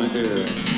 on the air.